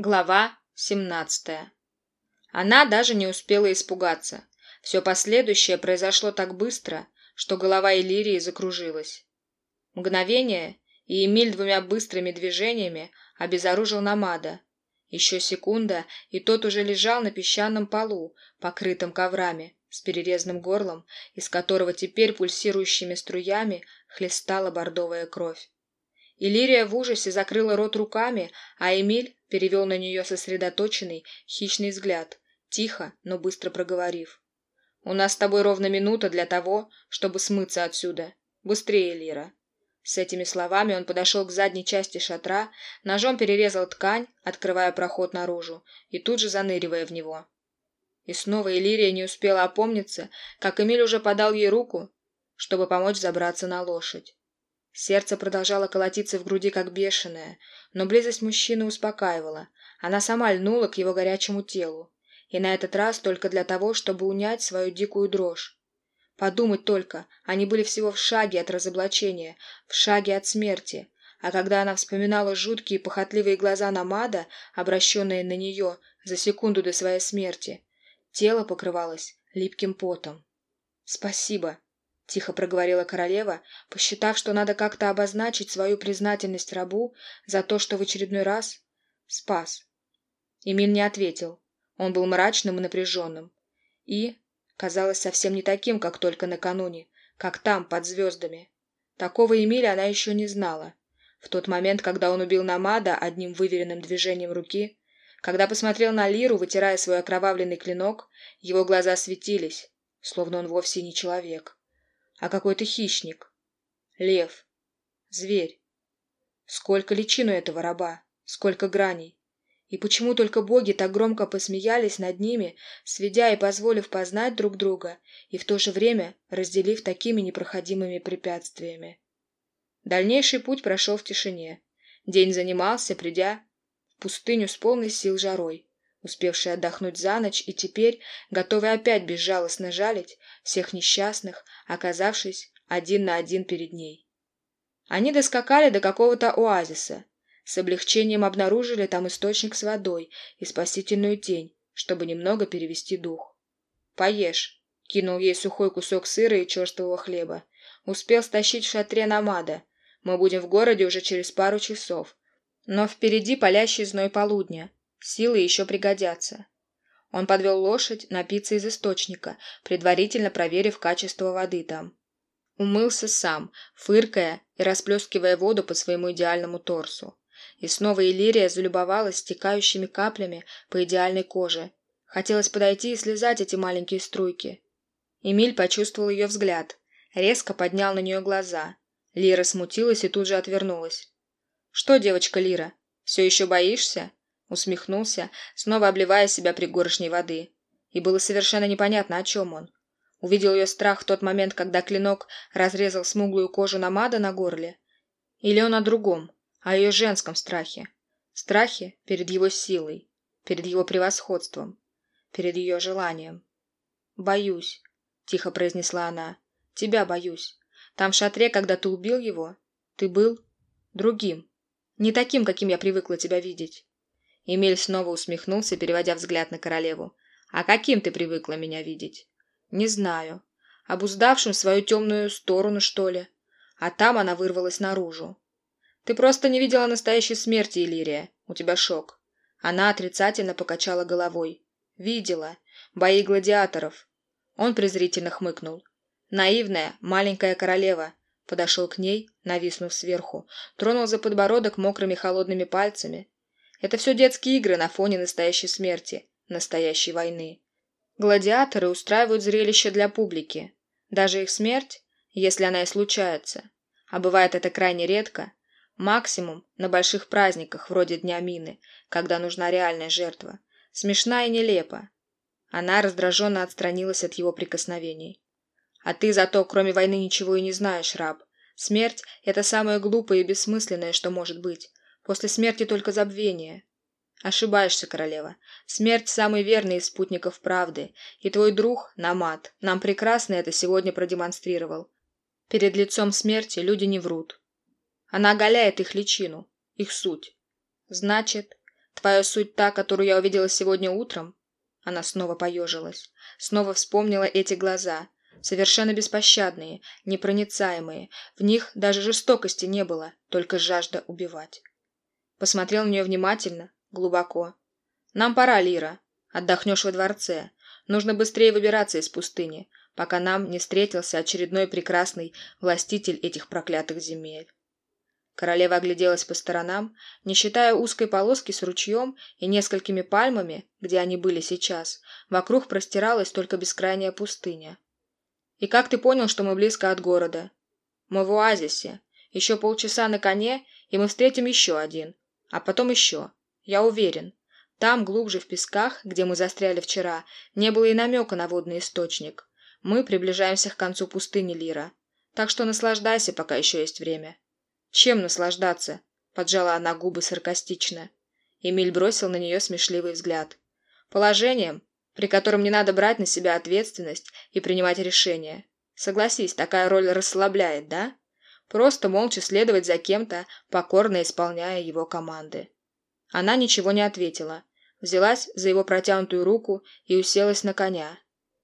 Глава 17. Она даже не успела испугаться. Все последующее произошло так быстро, что голова Иллирии закружилась. Мгновение, и Эмиль двумя быстрыми движениями обезоружил Намада. Еще секунда, и тот уже лежал на песчаном полу, покрытым коврами, с перерезанным горлом, из которого теперь пульсирующими струями хлестала бордовая кровь. Иллирия в ужасе закрыла рот руками, а Эмиль перевел на нее сосредоточенный, хищный взгляд, тихо, но быстро проговорив. «У нас с тобой ровно минута для того, чтобы смыться отсюда. Быстрее, Лира!» С этими словами он подошел к задней части шатра, ножом перерезал ткань, открывая проход наружу, и тут же заныривая в него. И снова Иллирия не успела опомниться, как Эмиль уже подал ей руку, чтобы помочь забраться на лошадь. Сердце продолжало колотиться в груди, как бешеное, но близость мужчины успокаивала. Она сама льнула к его горячему телу. И на этот раз только для того, чтобы унять свою дикую дрожь. Подумать только, они были всего в шаге от разоблачения, в шаге от смерти. А когда она вспоминала жуткие похотливые глаза Намада, обращенные на нее за секунду до своей смерти, тело покрывалось липким потом. «Спасибо», Тихо проговорила королева, посчитав, что надо как-то обозначить свою признательность рабу за то, что в очередной раз спас. Эмиль не ответил. Он был мрачным и напряженным. И, казалось, совсем не таким, как только накануне, как там, под звездами. Такого Эмиля она еще не знала. В тот момент, когда он убил Намада одним выверенным движением руки, когда посмотрел на Лиру, вытирая свой окровавленный клинок, его глаза светились, словно он вовсе не человек а какой-то хищник. Лев. Зверь. Сколько личин у этого раба, сколько граней. И почему только боги так громко посмеялись над ними, сведя и позволив познать друг друга, и в то же время разделив такими непроходимыми препятствиями. Дальнейший путь прошел в тишине. День занимался, придя в пустыню с полной сил жарой успевший отдохнуть за ночь и теперь готовый опять безжалостно жалить всех несчастных, оказавшись один на один перед ней. Они доскакали до какого-то оазиса, с облегчением обнаружили там источник с водой и спасительную тень, чтобы немного перевести дух. «Поешь», — кинул ей сухой кусок сыра и черствого хлеба. «Успел стащить в шатре намада. Мы будем в городе уже через пару часов. Но впереди палящий зной полудня. Силы еще пригодятся. Он подвел лошадь напиться из источника, предварительно проверив качество воды там. Умылся сам, фыркая и расплескивая воду по своему идеальному торсу. И снова Иллирия залюбовалась стекающими каплями по идеальной коже. Хотелось подойти и слезать эти маленькие струйки. Эмиль почувствовал ее взгляд, резко поднял на нее глаза. Лира смутилась и тут же отвернулась. «Что, девочка Лира, все еще боишься?» Усмехнулся, снова обливая себя пригоршней воды. И было совершенно непонятно, о чем он. Увидел ее страх в тот момент, когда клинок разрезал смуглую кожу намада на горле. Или он о другом, о ее женском страхе. Страхе перед его силой, перед его превосходством, перед ее желанием. «Боюсь», — тихо произнесла она. «Тебя боюсь. Там в шатре, когда ты убил его, ты был другим. Не таким, каким я привыкла тебя видеть. Эмиль снова усмехнулся, переводя взгляд на королеву. «А каким ты привыкла меня видеть?» «Не знаю. Обуздавшим свою темную сторону, что ли?» А там она вырвалась наружу. «Ты просто не видела настоящей смерти, Иллирия. У тебя шок». Она отрицательно покачала головой. «Видела. Бои гладиаторов». Он презрительно хмыкнул. «Наивная, маленькая королева». Подошел к ней, нависнув сверху, тронул за подбородок мокрыми холодными пальцами, это все детские игры на фоне настоящей смерти, настоящей войны. Гладиаторы устраивают зрелище для публики. Даже их смерть, если она и случается, а бывает это крайне редко, максимум на больших праздниках вроде Дня Мины, когда нужна реальная жертва, смешна и нелепа. Она раздраженно отстранилась от его прикосновений. «А ты зато, кроме войны, ничего и не знаешь, раб. Смерть — это самое глупое и бессмысленное, что может быть. После смерти только забвение. Ошибаешься, королева. Смерть самый верный из спутников правды, и твой друг, Намат, нам прекрасно это сегодня продемонстрировал. Перед лицом смерти люди не врут. Она оголяет их личину, их суть. Значит, Твоя суть та, которую я увидела сегодня утром?» Она снова поежилась. Снова вспомнила эти глаза. Совершенно беспощадные, непроницаемые. В них даже жестокости не было, только жажда убивать. Посмотрел на нее внимательно, глубоко. «Нам пора, Лира. Отдохнешь во дворце. Нужно быстрее выбираться из пустыни, пока нам не встретился очередной прекрасный властитель этих проклятых земель. Королева огляделась по сторонам, не считая узкой полоски с ручьем и несколькими пальмами, где они были сейчас, вокруг простиралась только бескрайняя пустыня. «И как ты понял, что мы близко от города?» «Мы в оазисе. Еще полчаса на коне, и мы встретим еще один. А потом еще. Я уверен. Там, глубже в песках, где мы застряли вчера, не было и намека на водный источник. Мы приближаемся к концу пустыни Лира. Так что наслаждайся, пока еще есть время. Чем наслаждаться? Поджала она губы саркастично. Эмиль бросил на нее смешливый взгляд. Положением, при котором не надо брать на себя ответственность и принимать решения. Согласись, такая роль расслабляет, да? Просто молча следовать за кем-то, покорно исполняя его команды. Она ничего не ответила. Взялась за его протянутую руку и уселась на коня.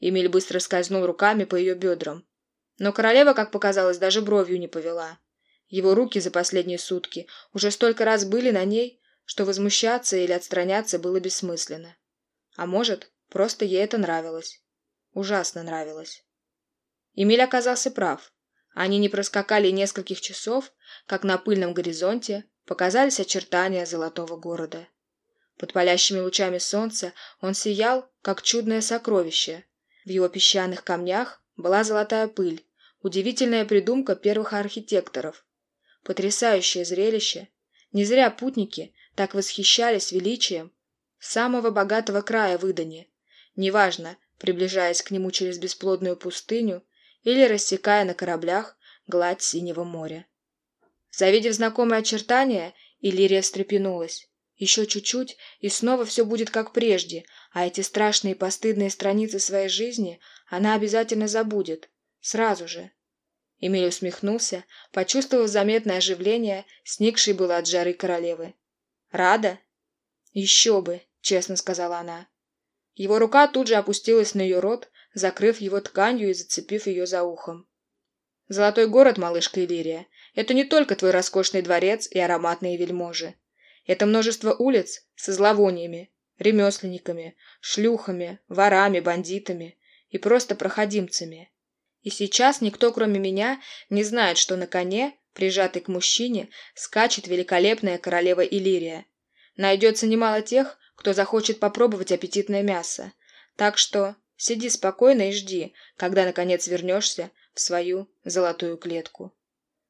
Эмиль быстро скользнул руками по ее бедрам. Но королева, как показалось, даже бровью не повела. Его руки за последние сутки уже столько раз были на ней, что возмущаться или отстраняться было бессмысленно. А может, просто ей это нравилось. Ужасно нравилось. Эмиль оказался прав. Они не проскакали нескольких часов, как на пыльном горизонте показались очертания золотого города. Под палящими лучами солнца он сиял, как чудное сокровище, в его песчаных камнях была золотая пыль, удивительная придумка первых архитекторов. Потрясающее зрелище. Не зря путники так восхищались величием самого богатого края выдани. Неважно, приближаясь к нему через бесплодную пустыню или рассекая на кораблях гладь синего моря. Завидев знакомые очертания, Иллирия встрепенулась. Еще чуть-чуть, и снова все будет как прежде, а эти страшные и постыдные страницы своей жизни она обязательно забудет. Сразу же. Эмиль усмехнулся, почувствовав заметное оживление, сникшей было от жары королевы. «Рада?» «Еще бы», — честно сказала она. Его рука тут же опустилась на ее рот, закрыв его тканью и зацепив ее за ухом. «Золотой город, малышка Иллирия, это не только твой роскошный дворец и ароматные вельможи. Это множество улиц со зловониями, ремесленниками, шлюхами, ворами, бандитами и просто проходимцами. И сейчас никто, кроме меня, не знает, что на коне, прижатый к мужчине, скачет великолепная королева Иллирия. Найдется немало тех, кто захочет попробовать аппетитное мясо. Так что сиди спокойно и жди, когда, наконец, вернешься в свою золотую клетку.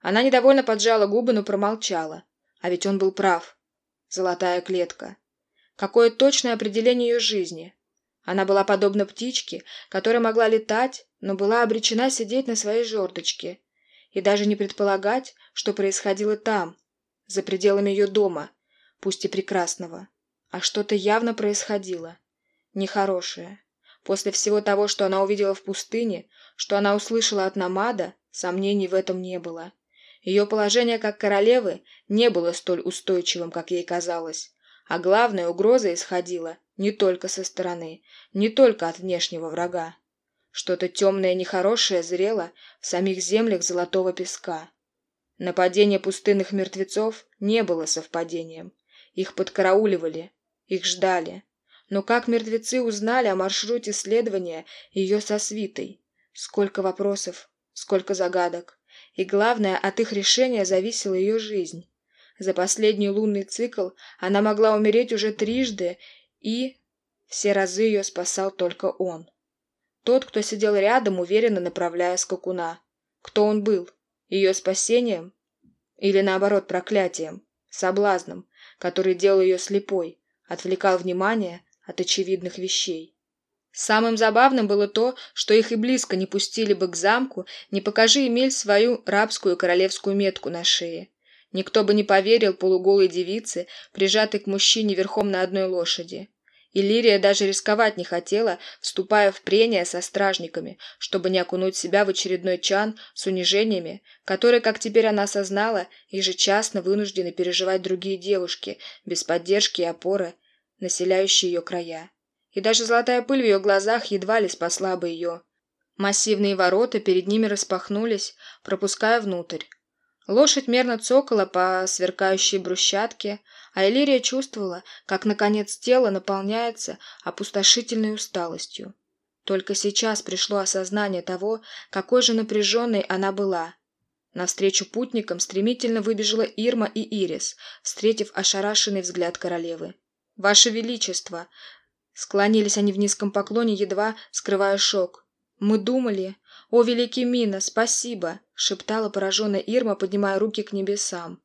Она недовольно поджала губы, но промолчала. А ведь он был прав. Золотая клетка. Какое точное определение ее жизни. Она была подобна птичке, которая могла летать, но была обречена сидеть на своей жердочке и даже не предполагать, что происходило там, за пределами ее дома, пусть и прекрасного. А что-то явно происходило. Нехорошее. После всего того, что она увидела в пустыне, что она услышала от Намада, сомнений в этом не было. Ее положение как королевы не было столь устойчивым, как ей казалось. А главная угроза исходила не только со стороны, не только от внешнего врага. Что-то темное и нехорошее зрело в самих землях золотого песка. Нападение пустынных мертвецов не было совпадением. Их подкарауливали, их ждали. Но как мертвецы узнали о маршруте следования ее со свитой? Сколько вопросов, сколько загадок. И главное, от их решения зависела ее жизнь. За последний лунный цикл она могла умереть уже трижды, и все разы ее спасал только он. Тот, кто сидел рядом, уверенно направляя скакуна. Кто он был? Ее спасением? Или наоборот проклятием? Соблазном, который делал ее слепой, отвлекал внимание от очевидных вещей. Самым забавным было то, что их и близко не пустили бы к замку, не покажи Эмиль свою рабскую королевскую метку на шее. Никто бы не поверил полуголой девице, прижатой к мужчине верхом на одной лошади. Иллирия даже рисковать не хотела, вступая в прения со стражниками, чтобы не окунуть себя в очередной чан с унижениями, которые, как теперь она осознала, ежечасно вынуждены переживать другие девушки, без поддержки и опоры, населяющие ее края. И даже золотая пыль в ее глазах едва ли спасла бы ее. Массивные ворота перед ними распахнулись, пропуская внутрь. Лошадь мерно цокала по сверкающей брусчатке, а Элирия чувствовала, как, наконец, тело наполняется опустошительной усталостью. Только сейчас пришло осознание того, какой же напряженной она была. Навстречу путникам стремительно выбежала Ирма и Ирис, встретив ошарашенный взгляд королевы. «Ваше Величество!» Склонились они в низком поклоне, едва скрывая шок. «Мы думали...» «О, великий Мина, спасибо!» — шептала пораженная Ирма, поднимая руки к небесам.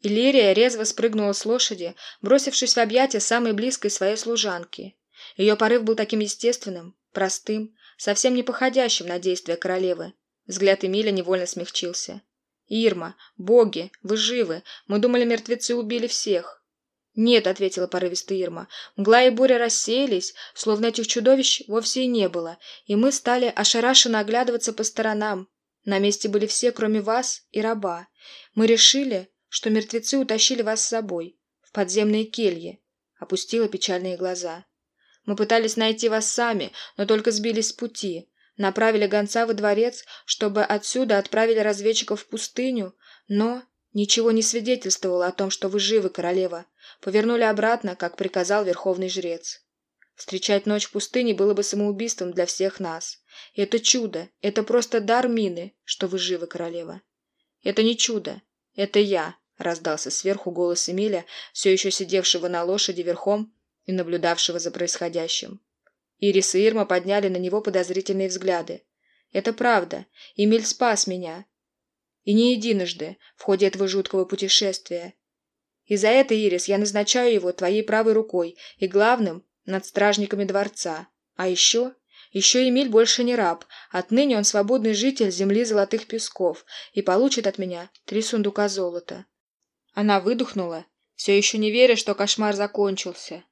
Иллирия резво спрыгнула с лошади, бросившись в объятия самой близкой своей служанки. Ее порыв был таким естественным, простым, совсем не походящим на действия королевы. Взгляд Эмиля невольно смягчился. «Ирма, боги, вы живы! Мы думали, мертвецы убили всех!» «Нет», — ответила порывистая Ирма. «Мгла и буря рассеялись, словно этих чудовищ вовсе и не было, и мы стали ошарашенно оглядываться по сторонам. На месте были все, кроме вас и раба. Мы решили, что мертвецы утащили вас с собой, в подземные кельи», — опустила печальные глаза. «Мы пытались найти вас сами, но только сбились с пути. Направили гонца во дворец, чтобы отсюда отправили разведчиков в пустыню, но ничего не свидетельствовало о том, что вы живы, королева. Повернули обратно, как приказал верховный жрец. Встречать ночь в пустыне было бы самоубийством для всех нас. Это чудо, это просто дар мины, что вы живы, королева. Это не чудо, это я, раздался сверху голос Эмиля, все еще сидевшего на лошади верхом и наблюдавшего за происходящим. Ирис и Ирма подняли на него подозрительные взгляды. «Это правда. Эмиль спас меня. И не единожды в ходе этого жуткого путешествия. И за это, Ирис, я назначаю его твоей правой рукой и главным над стражниками дворца. А еще... Еще Эмиль больше не раб. Отныне он свободный житель земли золотых песков и получит от меня три сундука золота. Она выдохнула, все еще не веря, что кошмар закончился.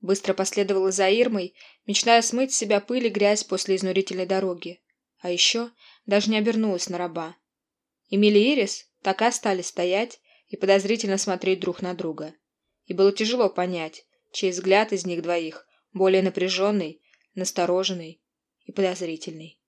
Быстро последовала за Ирмой, мечтая смыть с себя пыль и грязь после изнурительной дороги. А еще даже не обернулась на раба. Эмиль и Ирис так и остались стоять, и подозрительно смотреть друг на друга. И было тяжело понять, чей взгляд из них двоих более напряженный, настороженный и подозрительный.